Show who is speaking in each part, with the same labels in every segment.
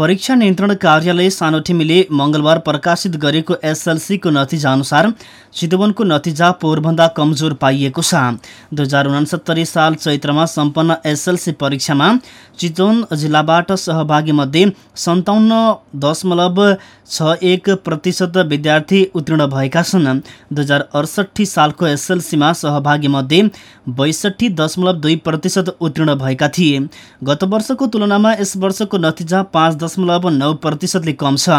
Speaker 1: परीक्षा नियन्त्रण कार्यालय सानोठिमीले मङ्गलबार प्रकाशित गरेको एसएलसीको नतिजा अनुसार चितवनको नतिजा पोहोरभन्दा कमजोर पाइएको छ। दुई हजार उनासत्तरी साल चैत्रमा सम्पन्न एसएलसी परीक्षामा चितवन जिल्लाबाट सहभागी मध्ये सन्ताउन्न दशमलव छ एक प्रतिशत विद्यार्थी उत्तीर्ण भएका छन्। दुई हजार अडसट्ठी सालको एसएलसीमा सहभागी मध्ये बैसठी दशमलव दुई प्रतिशत उत्तीर्ण भएका थिए। गत वर्षको तुलनामा यस वर्षको नतिजा पाँच दशमलव नौ प्रतिशतले कम छ।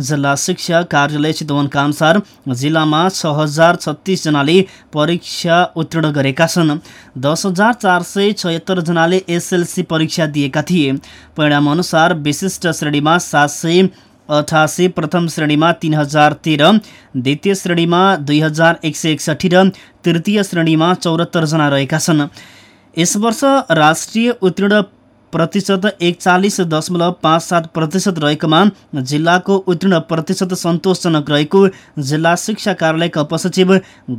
Speaker 1: जिल्ला शिक्षा कार्यालय चितवनका अनुसार जिल्लामा छ हजार छत्तिसजनाले परीक्षा उत्तीर्ण गरेका छन्। दस हजार चार सय छयत्तरजनाले एसएलसी परीक्षा दिएका थिए। परिणामअनुसार विशिष्ट श्रेणीमा सात सय अठासी प्रथम श्रेणीमा तिन हजार तेह्र द्वितीय श्रेणीमा दुई हजार एक सय एकसठी र तृतीय श्रेणीमा चौरात्तरजना रहेका छन्। यस वर्ष राष्ट्रिय उत्तीर्ण प्रतिशत एकचालिस दशमलव पाँच सात प्रतिशत रहेकोमा जिल्लाको उत्तीर्ण प्रतिशत सन्तोषजनक रहेको जिल्ला शिक्षा कार्यालयका उपसचिव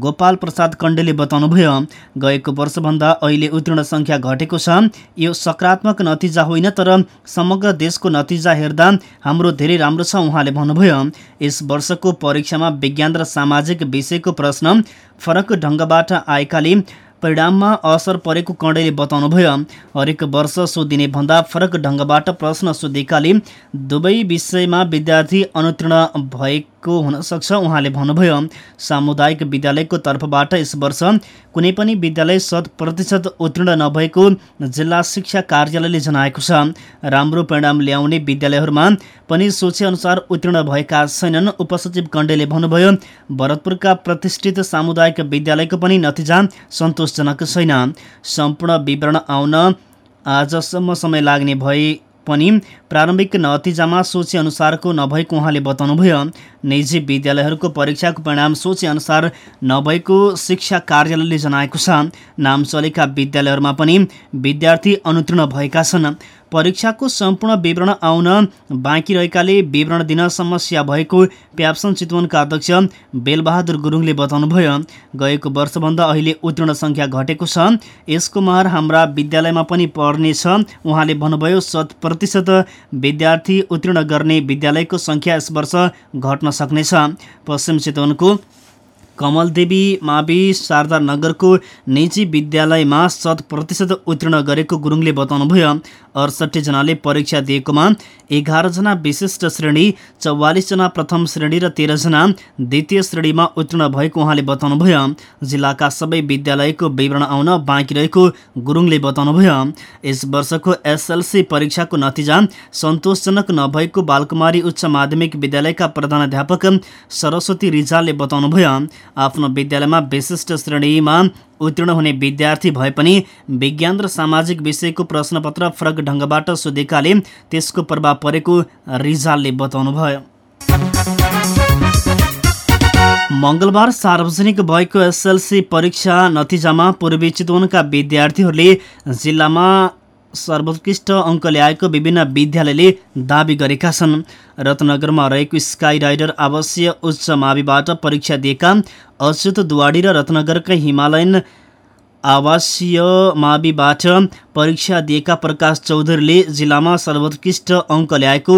Speaker 1: गोपाल प्रसाद कण्डेले बताउनुभयो। गएको वर्षभन्दा अहिले उत्तीर्ण सङ्ख्या घटेको छ। यो सकारात्मक नतिजा होइन तर समग्र देशको नतिजा हेर्दा हाम्रो धेरै राम्रो छ उहाँले भन्नुभयो। यस वर्षको परीक्षामा विज्ञान र सामाजिक विषयको प्रश्न फरक ढङ्गबाट आएकाले परिणाममा असर परेको कणेले बताउनुभयो हरेक वर्ष सोधिने भन्दा फरक ढङ्गबाट प्रश्न सोधेकाले दुवै विषयमा विद्यार्थी अनुतीर्ण भएको हुन सक्छ। उहाँले भन्नुभयो सामुदायिक विद्यालयको तर्फबाट यस वर्ष कुनै पनि विद्यालय शत प्रतिशत उत्तीर्ण नभएको जिल्ला शिक्षा कार्यालयले जनाएको छ। राम्रो परिणाम ल्याउने विद्यालयहरूमा पनि अनुसार उत्तीर्ण भएका छैनन्। उपसचिव कण्डेले भन्नुभयो भरतपुरका प्रतिष्ठित सामुदायिक विद्यालयको पनि नतिजा सन्तोष सन्तोषजनक छैन। सम्पूर्ण विवरण आउन आजसम्म समय लाग्ने भए पनि प्रारम्भिक नतिजामा सोचे अनुसारको नभएको उहाँले बताउनुभयो। निजी विद्यालयहरूको परीक्षाको परिणाम सोचे अनुसार नभएको शिक्षा कार्यालयले जनाएको छ। नाम चलेका विद्यालयहरूमा पनि विद्यार्थी अनुतीर्ण भएका छन्। परीक्षाको सम्पूर्ण विवरण आउन बाँकी रहेकाले विवरण दिन समस्या भएको प्याप्सन चितवनका अध्यक्ष बेलबहादुर गुरुङले बताउनुभयो। गएको वर्षभन्दा अहिले उत्तीर्ण सङ्ख्या घटेको छ। यसको महर हाम्रा विद्यालयमा पनि पर्नेछ उहाँले भन्नुभयो शत प्रतिशत विद्यार्थी उत्तीर्ण गर्ने विद्यालयको सङ्ख्या यस वर्ष घट्न सक्नेछ। पश्चिम चितवनको कमलदेवी मावि शारदा नगरको निजी विद्यालयमा शत प्रतिशत उत्तीर्ण गरेको गुरुङले बताउनुभयो। अडसट्ठीजनाले परीक्षा दिएकोमा एघारजना विशिष्ट श्रेणी चौवालिसजना प्रथम श्रेणी र तेह्रजना द्वितीय श्रेणीमा उत्तीर्ण भएको उहाँले बताउनुभयो। जिल्लाका सबै विद्यालयको विवरण आउन बाँकी रहेको गुरुङले बताउनुभयो। यस वर्षको एसएलसी परीक्षाको नतिजा सन्तोषजनक नभएको बालकुमारी उच्च माध्यमिक विद्यालयका प्रधानाध्यापक सरस्वती रिजालले बताउनुभयो। आफ्नो विद्यालयमा विशिष्ट श्रेणीमा उत्तीर्ण हुने विद्यार्थी भए पनि विज्ञान र सामाजिक विषयको प्रश्नपत्र फरक ढङ्गबाट सोधेकाले त्यसको प्रभाव परेको रिजालले बताउनुभयो। मङ्गलबार सार्वजनिक भएको एसएलसी परीक्षा नतिजामा पूर्वी चितवनका विद्यार्थीहरूले जिल्लामा सर्वोत्कृष्ट अङ्क ल्याएको विभिन्न विद्यालयले दावी गरेका छन्। रत्नगरमा रहेको स्काई राइडर आवासीय उच्च माविबाट परीक्षा दिएका अच्युत दुवाडी र रत्नगरकै हिमालयन आवासीय माविबाट परीक्षा दिएका प्रकाश चौधरीले जिल्लामा सर्वोत्कृष्ट अङ्क ल्याएको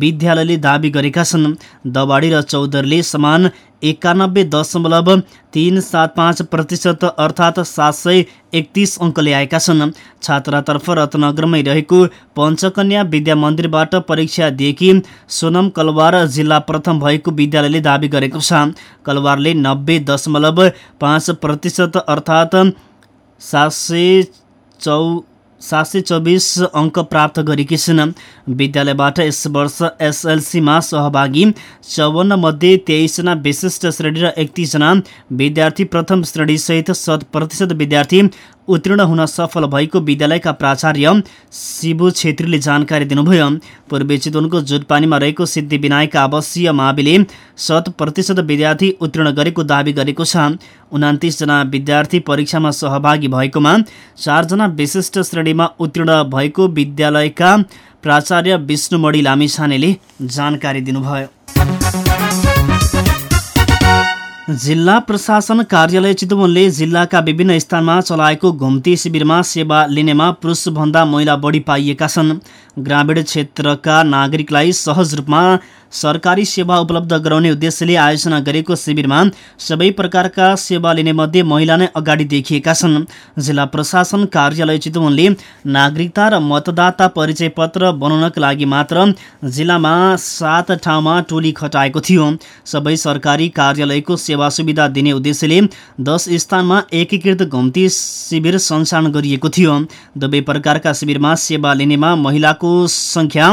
Speaker 1: विद्यालयले दावी गरेका छन्। दबाडी र चौधरीले समान एकानब्बे दशमलव तिन सात पाँच प्रतिशत अर्थात् सात सय एकतिस अङ्क ल्याएका छन्। छात्रातर्फ रत्नगरमै रहेको पञ्चकन्या विद्या मन्दिरबाट परीक्षा दिएकी सोनम कलवार जिल्ला प्रथम भएको विद्यालयले दावी गरेको छ। कलवारले नब्बे दशमलव पाँच प्रतिशत अर्थात् सात सय चौ सात सय चौबिस अङ्क प्राप्त गरेकी छिन्। विद्यालयबाट यस वर्ष एसएलसीमा सहभागी चौवन्न मध्ये तेइसजना विशिष्ट श्रेणी र एकतिसजना विद्यार्थी प्रथम श्रेणीसहित शत प्रतिशत विद्यार्थी उत्तीर्ण हुन सफल भएको विद्यालयका प्राचार्य शिवु छेत्रीले जानकारी दिनुभयो। पूर्वी चितवनको जुटपानीमा रहेको सिद्धिविनायक आवासीय माविले शत प्रतिशत विद्यार्थी उत्तीर्ण गरेको दावी गरेको छ। उनातिसजना विद्यार्थी परीक्षामा सहभागी भएकोमा चारजना विशिष्ट श्रेणीमा उत्तीर्ण भएको विद्यालयका प्राचार्य विष्णुमणी लामिछानेले जानकारी दिनुभयो। जिल्ला प्रशासन कार्यालय चितवनले जिल्लाका विभिन्न स्थानमा चलाएको घुम्ती शिविरमा सेवा लिनेमा पुरुषभन्दा महिला बढी पाइएका छन्। ग्रामीण क्षेत्रका नागरिकलाई सहज रूपमा सरकारी सेवा उपलब्ध गराउने उद्देश्यले आयोजना गरेको शिविरमा सबै प्रकारका सेवा लिने मध्ये महिला नै अगाडि देखिएका छन्। जिल्ला प्रशासन कार्यालय चितवनले नागरिकता र मतदाता परिचय पत्र बनाउनका लागि मात्र जिल्लामा सात ठाउँमा टोली खटाएको थियो। सबै सरकारी कार्यालयको सेवा सुविधा दिने उद्देश्यले दस स्थानमा एकीकृत घुम्ती शिविर सञ्चालन गरिएको थियो। दुवै प्रकारका शिविरमा सेवा लिनेमा महिलाको सङ्ख्या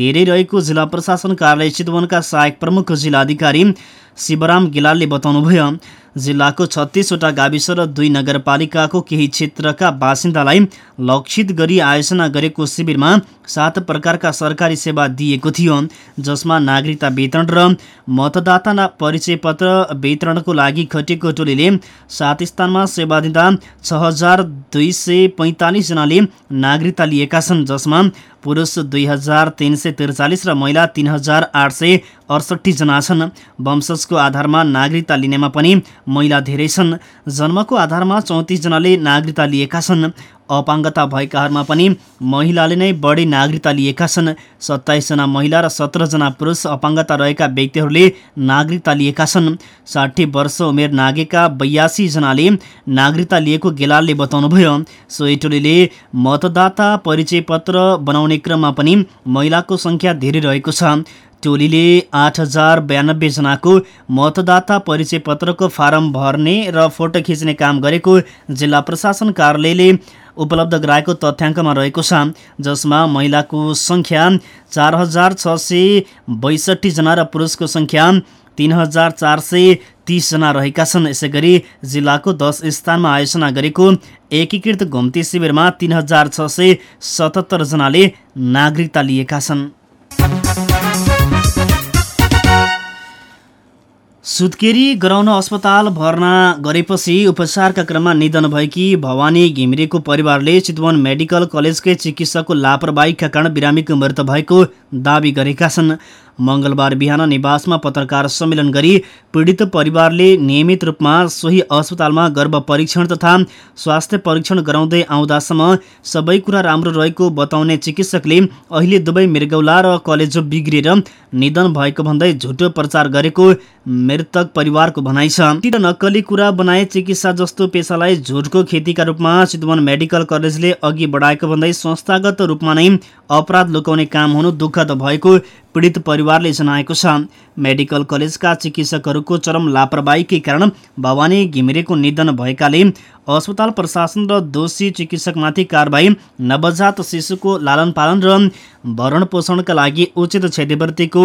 Speaker 1: धेरै रहेको जिल्ला प्रशासन कार्यालय चितवनका सहायक प्रमुख जिल्लाधिकारी शिवराम गिलालले बताउनुभयो। जिल्लाको छत्तिसवटा गाविस र दुई नगरपालिकाको केही क्षेत्रका बासिन्दालाई लक्षित गरी आयोजना गरेको शिविरमा सात प्रकारका सरकारी सेवा दिएको थियो जसमा नागरिकता वितरण र मतदाता परिचय पत्र वितरणको लागि खटिएको टोलीले सात स्थानमा सेवा दिँदा छ हजार दुई सय पैँतालिसजनाले नागरिकता लिएका छन् जसमा पुरुष दुई हजार तिन सय त्रिचालिस र महिला तिन हजार आठ सय अडसट्ठीजना छन्। वंशजको आधारमा नागरिकता लिनेमा पनि महिला धेरै छन्। जन्मको आधारमा चौतिसजनाले नागरिकता लिएका छन्। अपाङ्गता भएकाहरूमा पनि महिलाले नै बढी नागरिकता लिएका छन्। सत्ताइसजना महिला र सत्रजना पुरुष अपाङ्गता रहेका व्यक्तिहरूले नागरिकता लिएका छन्। साठी वर्ष उमेर नागेका बयासीजनाले नागरिकता लिएको गेलालले बताउनुभयो। सोही टोलीले मतदाता परिचय पत्र बनाउने क्रममा पनि महिलाको सङ्ख्या धेरै रहेको छ। टोलीले आठ हजार बयानब्बेजनाको मतदाता परिचय पत्रको फारम भर्ने र फोटो खिच्ने काम गरेको जिल्ला प्रशासन कार्यालयले उपलब्ध गराएको तथ्याङ्कमा रहेको छ जसमा महिलाको सङ्ख्या चार हजार छ सय बैसठीजना र पुरुषको सङ्ख्या तिन हजार चार सय तिसजना रहेका छन्। यसै गरी जिल्लाको दस स्थानमा आयोजना गरेको एकीकृत घुम्ती शिविरमा तिन हजार छ सय सतहत्तरजनाले नागरिकता लिएका छन्। सुत्केरी गराउन अस्पताल भर्ना गरेपछि उपचारका क्रममा निधन भएकी भवानी घिमिरेको परिवारले चितवन मेडिकल कलेजकै चिकित्सकको लापरवाहीका कारण बिरामीको मृत्यु भएको दावी गरेका छन्। मङ्गलबार बिहान निवासमा पत्रकार सम्मेलन गरी पीडित परिवारले नियमित रूपमा सोही अस्पतालमा गर्भ परीक्षण तथा स्वास्थ्य परीक्षण गराउँदै आउँदासम्म सबै कुरा राम्रो रहेको बताउने चिकित्सकले अहिले दुवै मृगौला र कलेजो बिग्रिएर निधन भएको भन्दै झुटो प्रचार गरेको मृतक परिवारको भनाइ छ। नक्कली कुरा बनाए चिकित्सा जस्तो पेसालाई झुटको खेतीका रूपमा चितवन मेडिकल कलेजले अघि बढाएको भन्दै संस्थागत रूपमा नै अपराध लुकाउने काम हुनु दुःखद भएको पीडित परिवारले जनाएको छ। मेडिकल कलेजका चिकित्सकहरूको चरम लापरवाहीकै कारण भवानी घिमिरेको निधन भएकाले अस्पताल प्रशासन र दोषी चिकित्सकमाथि कारवाही नवजात शिशुको लालन पालन र भरण पोषणका लागि उचित क्षतिपूर्तिको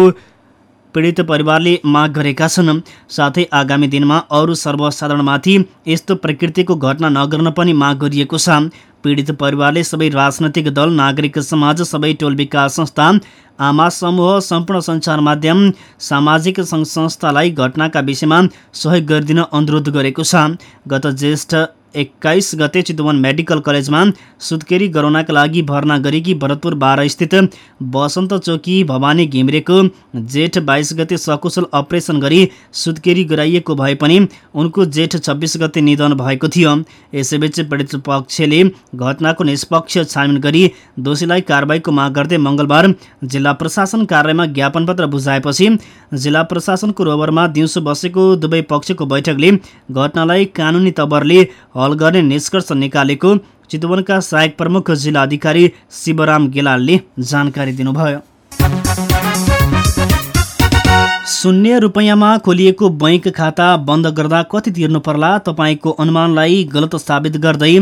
Speaker 1: पीडित परिवारले माग गरेका छन्। साथै आगामी दिनमा अरू सर्वसाधारणमाथि यस्तो प्रकृतिको घटना नगर्न पनि माग गरिएको छ। पीडित परिवारले सबै राजनैतिक दल नागरिक समाज सबै टोल विकास संस्था आमा समूह सम्पूर्ण सञ्चार माध्यम सामाजिक सङ्घ संस्थालाई घटनाका विषयमा सहयोग गरिदिन अनुरोध गरेको छ। गत ज्येष्ठ एक्काइस गते चितवन मेडिकल कलेजमा सुत्केरी गराउनका लागि भर्ना गरेकी भरतपुर बाह्र स्थित बसन्त चौकी भवानी घिम्रेको जेठ बाइस गते सकुशल अपरेसन गरी सुत्केरी गराइएको भए पनि उनको जेठ छब्बिस गते निधन भएको थियो। यसैबीच पीडित पक्षले घटनाको निष्पक्ष छानबिन गरी दोषीलाई कारवाहीको माग गर्दै मङ्गलबार जिल्ला प्रशासन कार्यालयमा ज्ञापन पत्र बुझाएपछि जिल्ला प्रशासनको रोबरमा दिउँसो बसेको दुवै पक्षको बैठकले घटनालाई कानुनी तवरले हल गर्ने निष्कर्ष निकालेको चितवनका सहायक प्रमुख जिल्ला अधिकारी शिवराम गेलालले जानकारी दिनुभयो। शून्य रुपियाँमा खोलिएको बैङ्क खाता बन्द गर्दा कति तिर्नु पर्ला? तपाईँको अनुमानलाई गलत साबित गर्दै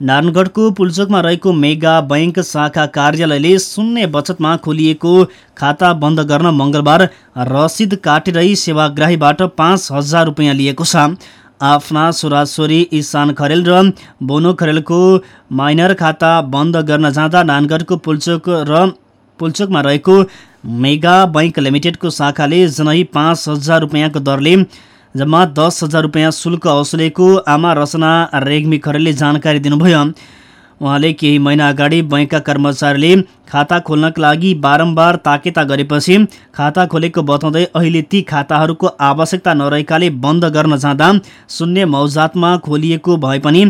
Speaker 1: नारायणगढको पुलचोकमा रहेको मेगा बैङ्क शाखा कार्यालयले शून्य बचतमा खोलिएको खाता बन्द गर्न मङ्गलबार रसिद काटेरै सेवाग्राहीबाट पाँच हजार रुपियाँ लिएको छ। आफ्ना छोराछोरी इसान खरेल र बोनो खरेलको माइनर खाता बन्द गर्न जाँदा नानगढको पुल्चोक र पुल्चोकमा रहेको मेगा बैङ्क लिमिटेडको शाखाले जनै पाँच हजार रुपियाँको दरले जम्मा दस हजार रुपियाँ शुल्क असुलेको आमा रचना रेग्मी खरेलले जानकारी दिनुभयो। उहाँले केही महिना अगाडि बैङ्कका कर्मचारीले खाता खोल्नका लागि बारम्बार ताकेता गरेपछि खाता खोलेको बताउँदै अहिले ती खाताहरूको आवश्यकता नरहेकाले बन्द गर्न जाँदा शून्य मौजातमा खोलिएको भए पनि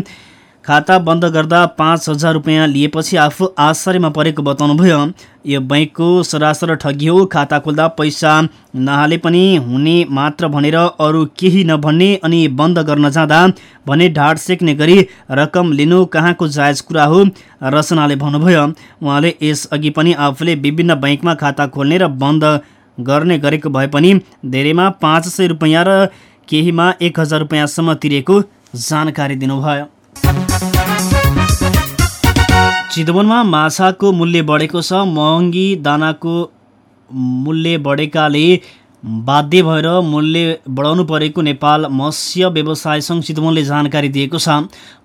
Speaker 1: खाता बन्द गर्दा पाँच हजार रुपियाँ लिएपछि आफू आश्चर्यमा परेको बताउनुभयो। यो बैङ्कको सरासर ठगी हो। खाता खोल्दा पैसा नहाले पनि हुने मात्र भनेर अरू केही नभन्ने अनि बन्द गर्न जाँदा भने ढाड सेक्ने गरी रकम लिनु कहाँको जायज कुरा हो? रचनाले भन्नुभयो उहाँले यसअघि पनि आफूले विभिन्न बैङ्कमा खाता खोल्ने र बन्द गर्ने गरेको भए पनि धेरैमा पाँच सय र केहीमा एक हजार रुपियाँसम्म तिरेको जानकारी दिनुभयो। चितवनमा माछाको मूल्य बढेको छ। महँगी दानाको मूल्य बढेकाले बाध्य भएर मूल्य बढाउनु परेको नेपाल मत्स्य व्यवसाय सङ्घ चितवनले जानकारी दिएको छ।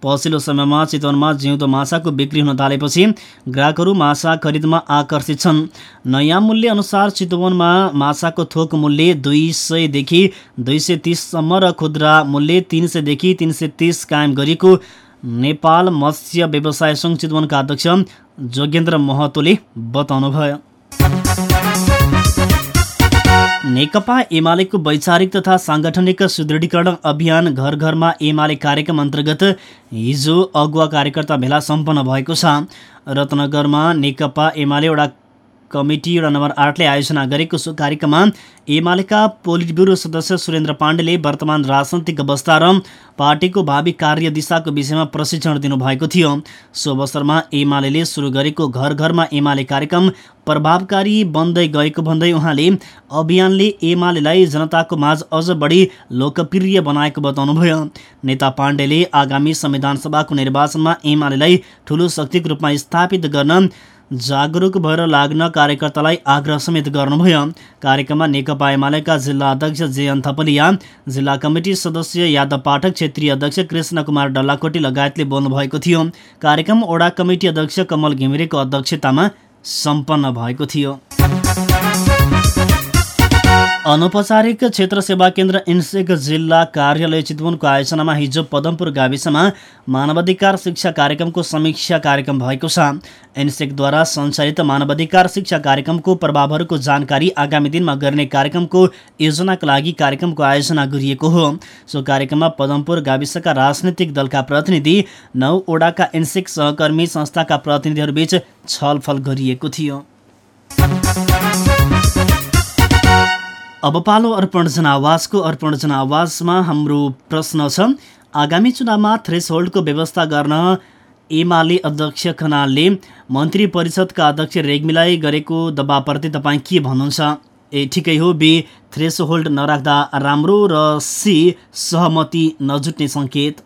Speaker 1: पछिल्लो समयमा चितवनमा जिउँदो माछाको बिक्री हुन थालेपछि ग्राहकहरू माछा खरिदमा आकर्षित छन्। नयाँ मूल्य अनुसार चितवनमा माछाको थोक मूल्य दुई सयदेखि दुई सय तिससम्म र खुद्रा मूल्य तिन सयदेखि तिन सय तिस कायम गरिएको नेपाल मत्स्य व्यवसाय सङ्घ चितवनका अध्यक्ष जोगेन्द्र महतोले बताउनुभयो। नेकपा एमालेको वैचारिक तथा साङ्गठनिक सुदृढीकरण अभियान घर घरमा एमाले कार्यक्रम अन्तर्गत हिजो अगुवा कार्यकर्ता भेला सम्पन्न भएको छ। रत्नगरमा नेकपा एमाले एउटा कमिटी वडा नम्बर आठले आयोजना गरेको सो कार्यक्रममा एमालेका पोलिट ब्युरो सदस्य सुरेन्द्र पाण्डेले वर्तमान राजनैतिक अवस्था र पार्टीको भावी कार्य दिशाको विषयमा प्रशिक्षण दिनुभएको थियो। सो अवसरमा एमाले सुरु गरेको घर घरमा एमाले कार्यक्रम प्रभावकारी बन्दै गएको भन्दै उहाँले अभियानले एमालेलाई जनताको माझ अझ बढी लोकप्रिय बनाएको बताउनुभयो। नेता पाण्डेले आगामी संविधान सभाको निर्वाचनमा एमालेलाई ठुलो शक्तिको रूपमा स्थापित गर्न जागरुक भएर लाग्न कार्यकर्तालाई आग्रह समेत गर्नुभयो। कार्यक्रममा नेकपा एमालेका जिल्ला अध्यक्ष जेएन थपलिया जिल्ला कमिटी सदस्य यादव पाठक क्षेत्रीय अध्यक्ष कृष्ण कुमार डल्लाकोटी लगायतले बोल्नुभएको थियो। कार्यक्रम ओडा कमिटी अध्यक्ष कमल घिमिरेको अध्यक्षतामा सम्पन्न भएको थियो। अनौपचारिक क्षेत्र सेवा केन्द्र इन्सेक जिल्ला कार्यालय चितवनको आयोजनामा हिजो पदमपुर गाविसमा मानवाधिकार शिक्षा कार्यक्रमको समीक्षा कार्यक्रम भएको छ। इन्सेकद्वारा सञ्चालित मानवाधिकार शिक्षा कार्यक्रमको प्रभावहरूको जानकारी आगामी दिनमा गर्ने कार्यक्रमको योजनाका लागि कार्यक्रमको आयोजना गरिएको हो। सो कार्यक्रममा पदमपुर गाविसका राजनैतिक दलका प्रतिनिधि नौवटाका इन्सेक सहकर्मी संस्थाका प्रतिनिधिहरूबीच छलफल गरिएको थियो। अब पालो अर्पण जनावासको अर्पण जनावासमा हाम्रो प्रश्न छ। आगामी चुनावमा थ्रेस होल्डको व्यवस्था गर्न एमाले अध्यक्ष खनालले मन्त्री परिषदका अध्यक्ष रेग्मीलाई गरेको दबावप्रति तपाईँ के भन्नुहुन्छ? ए ठिकै हो बी थ्रेस होल्ड नराख्दा राम्रो र सी सहमति नजुट्ने सङ्केत।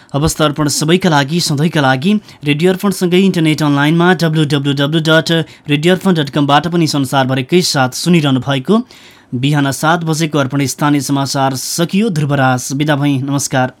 Speaker 1: अवस्था अर्पण सबैका लागि सधैँका लागि रेडियो अर्पणसँगै इन्टरनेट अनलाइनमा W W W dot radio Arpan dot कमबाट पनि संसारभरिकै साथ सुनिरहनु भएको बिहान सात बजेको अर्पण स्थानीय समाचार सकियो। ध्रुवराज बिदा भई। नमस्कार।